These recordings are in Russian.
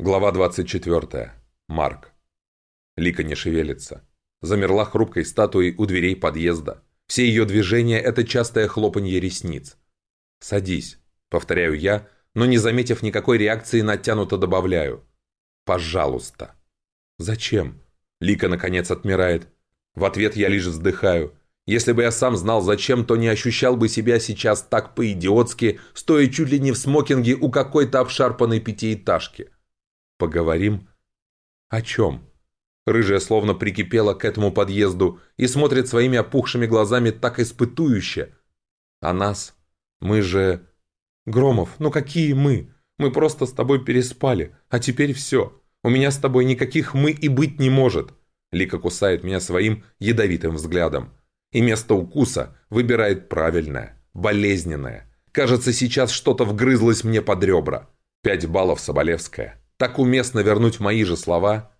Глава 24. Марк. Лика не шевелится. Замерла хрупкой статуей у дверей подъезда. Все ее движения – это частое хлопанье ресниц. «Садись», – повторяю я, но не заметив никакой реакции, натянуто добавляю. «Пожалуйста». «Зачем?» Лика, наконец, отмирает. В ответ я лишь вздыхаю. Если бы я сам знал зачем, то не ощущал бы себя сейчас так по-идиотски, стоя чуть ли не в смокинге у какой-то обшарпанной пятиэтажки. Поговорим? О чем? Рыжая словно прикипела к этому подъезду и смотрит своими опухшими глазами так испытующе. А нас? Мы же... Громов, ну какие мы? Мы просто с тобой переспали, а теперь все. У меня с тобой никаких «мы» и быть не может. Лика кусает меня своим ядовитым взглядом и место укуса выбирает правильное, болезненное. Кажется, сейчас что-то вгрызлось мне под ребра. Пять баллов Соболевская. Так уместно вернуть мои же слова.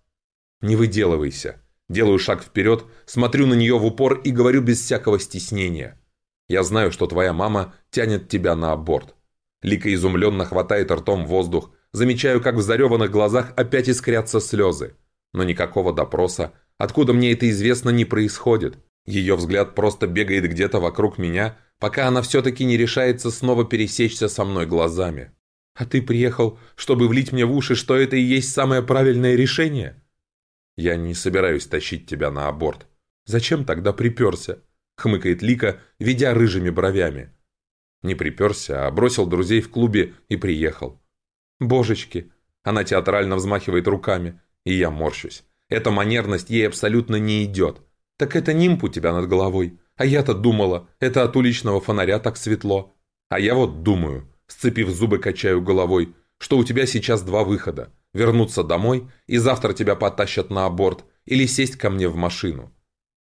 Не выделывайся. Делаю шаг вперед, смотрю на нее в упор и говорю без всякого стеснения. Я знаю, что твоя мама тянет тебя на аборт. Лика изумленно хватает ртом воздух. Замечаю, как в зареванных глазах опять искрятся слезы. Но никакого допроса, откуда мне это известно, не происходит. Ее взгляд просто бегает где-то вокруг меня, пока она все-таки не решается снова пересечься со мной глазами. «А ты приехал, чтобы влить мне в уши, что это и есть самое правильное решение?» «Я не собираюсь тащить тебя на аборт». «Зачем тогда приперся?» — хмыкает Лика, ведя рыжими бровями. Не приперся, а бросил друзей в клубе и приехал. «Божечки!» Она театрально взмахивает руками, и я морщусь. Эта манерность ей абсолютно не идет. «Так это нимб у тебя над головой. А я-то думала, это от уличного фонаря так светло. А я вот думаю, сцепив зубы, качаю головой, что у тебя сейчас два выхода. Вернуться домой, и завтра тебя потащат на аборт, или сесть ко мне в машину».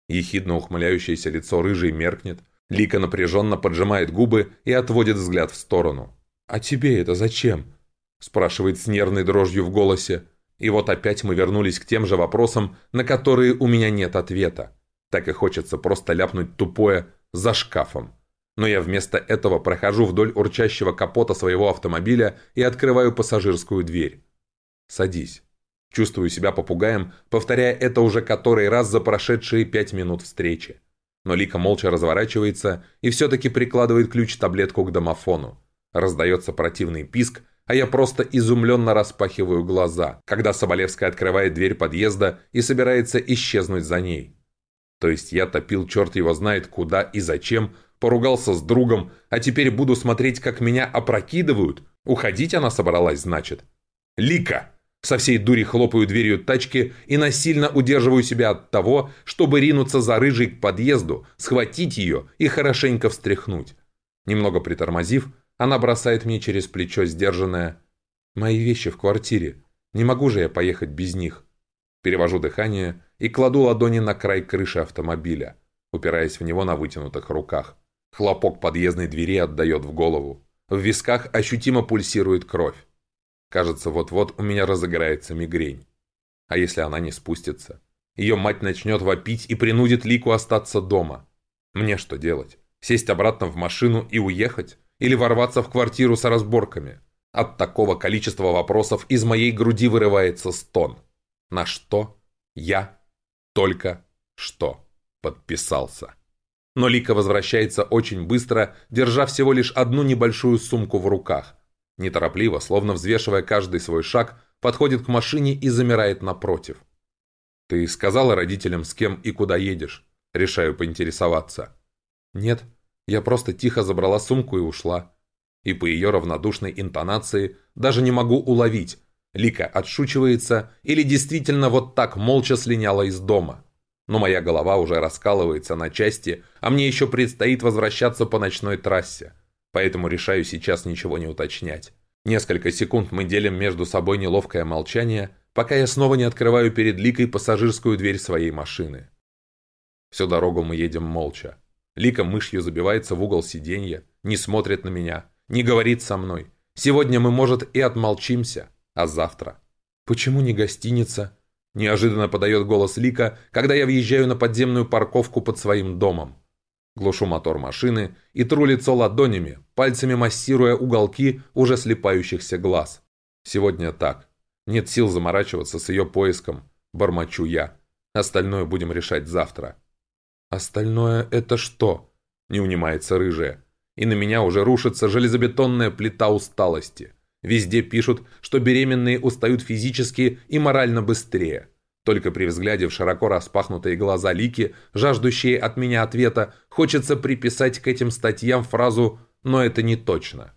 Ехидно ухмыляющееся лицо рыжей меркнет. Лика напряженно поджимает губы и отводит взгляд в сторону. «А тебе это зачем?» спрашивает с нервной дрожью в голосе. И вот опять мы вернулись к тем же вопросам, на которые у меня нет ответа. Так и хочется просто ляпнуть тупое «за шкафом». Но я вместо этого прохожу вдоль урчащего капота своего автомобиля и открываю пассажирскую дверь. «Садись». Чувствую себя попугаем, повторяя это уже который раз за прошедшие пять минут встречи. Но Лика молча разворачивается и все-таки прикладывает ключ-таблетку к домофону. Раздается противный писк, а я просто изумленно распахиваю глаза, когда Соболевская открывает дверь подъезда и собирается исчезнуть за ней. То есть я топил черт его знает куда и зачем, поругался с другом, а теперь буду смотреть, как меня опрокидывают? Уходить она собралась, значит? Лика! Со всей дури хлопаю дверью тачки и насильно удерживаю себя от того, чтобы ринуться за рыжей к подъезду, схватить ее и хорошенько встряхнуть. Немного притормозив, она бросает мне через плечо сдержанное «Мои вещи в квартире. Не могу же я поехать без них». Перевожу дыхание и кладу ладони на край крыши автомобиля, упираясь в него на вытянутых руках. Хлопок подъездной двери отдает в голову. В висках ощутимо пульсирует кровь. Кажется, вот-вот у меня разыграется мигрень. А если она не спустится? Ее мать начнет вопить и принудит Лику остаться дома. Мне что делать? Сесть обратно в машину и уехать? Или ворваться в квартиру с разборками? От такого количества вопросов из моей груди вырывается стон. На что я только что подписался. Но Лика возвращается очень быстро, держа всего лишь одну небольшую сумку в руках. Неторопливо, словно взвешивая каждый свой шаг, подходит к машине и замирает напротив. «Ты сказала родителям, с кем и куда едешь?» Решаю поинтересоваться. «Нет, я просто тихо забрала сумку и ушла». И по ее равнодушной интонации даже не могу уловить, Лика отшучивается или действительно вот так молча слиняла из дома. Но моя голова уже раскалывается на части, а мне еще предстоит возвращаться по ночной трассе. Поэтому решаю сейчас ничего не уточнять. Несколько секунд мы делим между собой неловкое молчание, пока я снова не открываю перед Ликой пассажирскую дверь своей машины. Всю дорогу мы едем молча. Лика мышью забивается в угол сиденья, не смотрит на меня, не говорит со мной. Сегодня мы, может, и отмолчимся, а завтра? Почему не гостиница? Неожиданно подает голос Лика, когда я въезжаю на подземную парковку под своим домом. Глушу мотор машины и тру лицо ладонями, пальцами массируя уголки уже слепающихся глаз. Сегодня так. Нет сил заморачиваться с ее поиском. Бормочу я. Остальное будем решать завтра. «Остальное это что?» – не унимается рыжая. И на меня уже рушится железобетонная плита усталости. Везде пишут, что беременные устают физически и морально быстрее. Только при взгляде в широко распахнутые глаза Лики, жаждущие от меня ответа, хочется приписать к этим статьям фразу «но это не точно».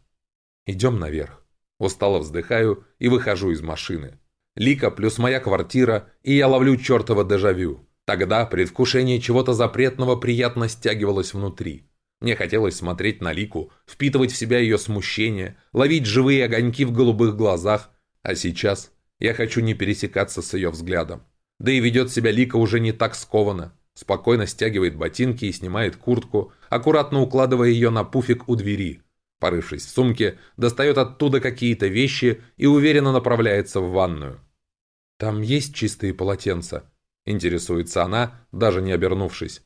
Идем наверх. Устало вздыхаю и выхожу из машины. Лика плюс моя квартира, и я ловлю чертово дежавю. Тогда предвкушение чего-то запретного приятно стягивалось внутри. Мне хотелось смотреть на Лику, впитывать в себя ее смущение, ловить живые огоньки в голубых глазах, а сейчас я хочу не пересекаться с ее взглядом. Да и ведет себя Лика уже не так скованно. Спокойно стягивает ботинки и снимает куртку, аккуратно укладывая ее на пуфик у двери. Порывшись в сумке, достает оттуда какие-то вещи и уверенно направляется в ванную. «Там есть чистые полотенца?» – интересуется она, даже не обернувшись.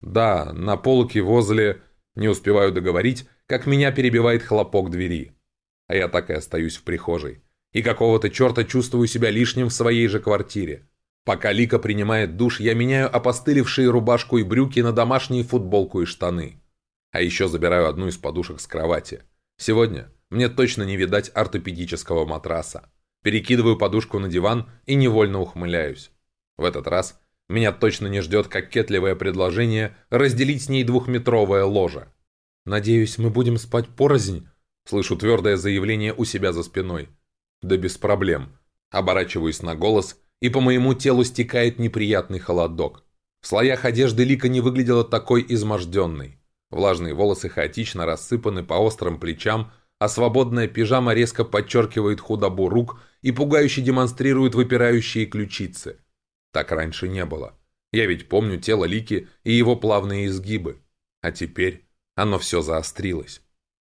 «Да, на полке возле...» Не успеваю договорить, как меня перебивает хлопок двери. А я так и остаюсь в прихожей. И какого-то черта чувствую себя лишним в своей же квартире. Пока Лика принимает душ, я меняю опостылевшие рубашку и брюки на домашние футболку и штаны. А еще забираю одну из подушек с кровати. Сегодня мне точно не видать ортопедического матраса. Перекидываю подушку на диван и невольно ухмыляюсь. В этот раз меня точно не ждет кокетливое предложение разделить с ней двухметровое ложе. «Надеюсь, мы будем спать порознь?» Слышу твердое заявление у себя за спиной. «Да без проблем». Оборачиваюсь на голос, и по моему телу стекает неприятный холодок. В слоях одежды Лика не выглядела такой изможденной. Влажные волосы хаотично рассыпаны по острым плечам, а свободная пижама резко подчеркивает худобу рук и пугающе демонстрирует выпирающие ключицы. Так раньше не было. Я ведь помню тело Лики и его плавные изгибы. А теперь оно все заострилось.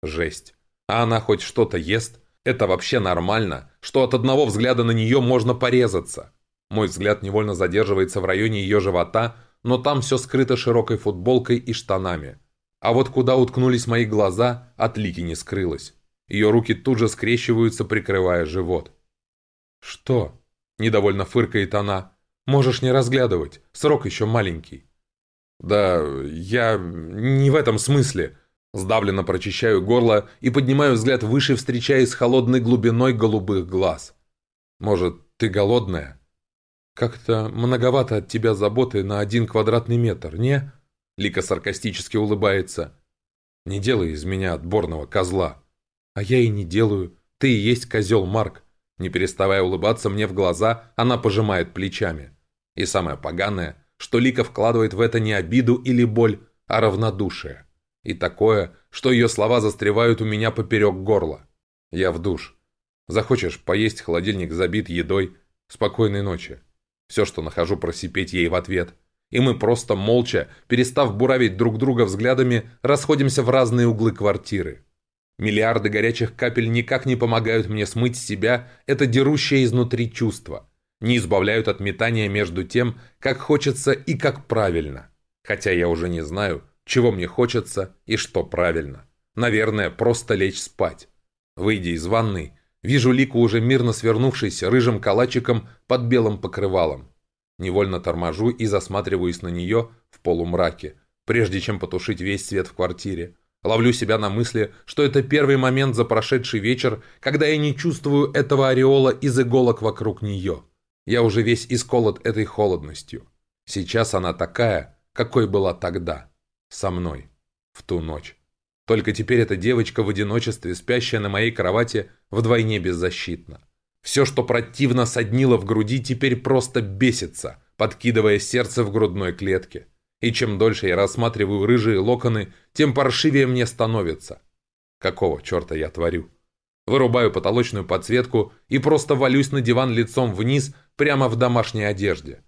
Жесть. А она хоть что-то ест? Это вообще нормально, что от одного взгляда на нее можно порезаться. Мой взгляд невольно задерживается в районе ее живота, но там все скрыто широкой футболкой и штанами. А вот куда уткнулись мои глаза, от Лики не скрылось. Ее руки тут же скрещиваются, прикрывая живот. «Что?» – недовольно фыркает она. Можешь не разглядывать, срок еще маленький». «Да, я не в этом смысле». Сдавленно прочищаю горло и поднимаю взгляд выше, встречаясь с холодной глубиной голубых глаз. «Может, ты голодная?» «Как-то многовато от тебя заботы на один квадратный метр, не?» Лика саркастически улыбается. «Не делай из меня отборного козла». «А я и не делаю. Ты и есть козел, Марк». Не переставая улыбаться мне в глаза, она пожимает плечами. И самое поганое, что Лика вкладывает в это не обиду или боль, а равнодушие. И такое, что ее слова застревают у меня поперек горла. Я в душ. Захочешь поесть, холодильник забит едой. Спокойной ночи. Все, что нахожу, просипеть ей в ответ. И мы просто молча, перестав буравить друг друга взглядами, расходимся в разные углы квартиры. Миллиарды горячих капель никак не помогают мне смыть с себя это дерущее изнутри чувство – не избавляют от метания между тем, как хочется и как правильно. Хотя я уже не знаю, чего мне хочется и что правильно. Наверное, просто лечь спать. Выйдя из ванной, вижу Лику уже мирно свернувшейся рыжим калачиком под белым покрывалом. Невольно торможу и засматриваюсь на нее в полумраке, прежде чем потушить весь свет в квартире. Ловлю себя на мысли, что это первый момент за прошедший вечер, когда я не чувствую этого ореола из иголок вокруг нее. Я уже весь исколот этой холодностью. Сейчас она такая, какой была тогда. Со мной. В ту ночь. Только теперь эта девочка в одиночестве, спящая на моей кровати, вдвойне беззащитна. Все, что противно соднило в груди, теперь просто бесится, подкидывая сердце в грудной клетке. И чем дольше я рассматриваю рыжие локоны, тем паршивее мне становится. Какого черта я творю? Вырубаю потолочную подсветку и просто валюсь на диван лицом вниз, прямо в домашней одежде.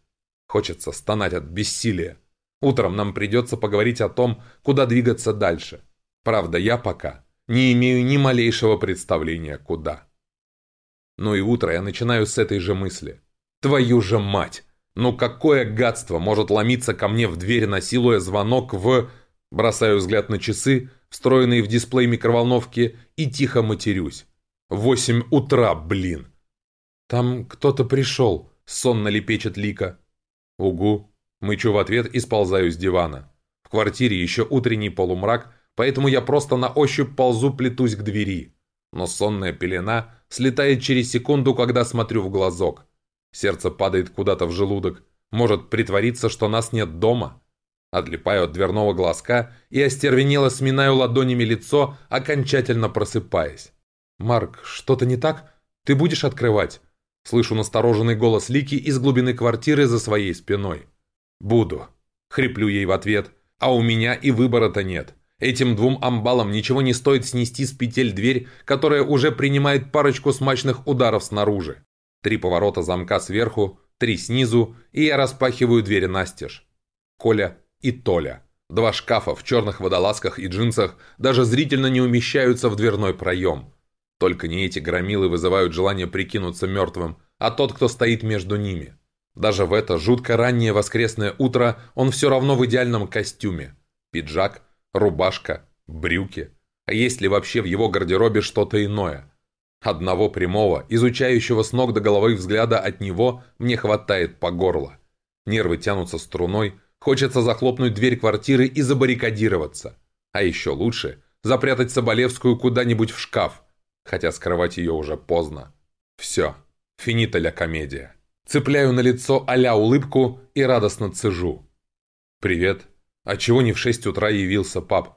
Хочется стонать от бессилия. Утром нам придется поговорить о том, куда двигаться дальше. Правда, я пока не имею ни малейшего представления, куда. Ну и утро я начинаю с этой же мысли. Твою же мать! Ну какое гадство может ломиться ко мне в дверь, насилуя звонок в... Бросаю взгляд на часы, встроенные в дисплей микроволновки, и тихо матерюсь. Восемь утра, блин! «Там кто-то пришел», — сонно лепечет Лика. «Угу». Мычу в ответ и сползаю с дивана. В квартире еще утренний полумрак, поэтому я просто на ощупь ползу, плетусь к двери. Но сонная пелена слетает через секунду, когда смотрю в глазок. Сердце падает куда-то в желудок. Может притвориться, что нас нет дома? Отлипаю от дверного глазка и остервенело сминаю ладонями лицо, окончательно просыпаясь. «Марк, что-то не так? Ты будешь открывать?» Слышу настороженный голос Лики из глубины квартиры за своей спиной. «Буду», — хриплю ей в ответ, «а у меня и выбора-то нет. Этим двум амбалам ничего не стоит снести с петель дверь, которая уже принимает парочку смачных ударов снаружи. Три поворота замка сверху, три снизу, и я распахиваю дверь настежь. Коля и Толя. Два шкафа в черных водолазках и джинсах даже зрительно не умещаются в дверной проем. Только не эти громилы вызывают желание прикинуться мертвым, а тот, кто стоит между ними. Даже в это жутко раннее воскресное утро он все равно в идеальном костюме. Пиджак, рубашка, брюки. А есть ли вообще в его гардеробе что-то иное? Одного прямого, изучающего с ног до головы взгляда от него мне хватает по горло. Нервы тянутся струной, хочется захлопнуть дверь квартиры и забаррикадироваться. А еще лучше – запрятать Соболевскую куда-нибудь в шкаф, хотя скрывать ее уже поздно. Все, финита ля комедия. Цепляю на лицо а улыбку и радостно цежу. «Привет. А чего не в шесть утра явился, пап?»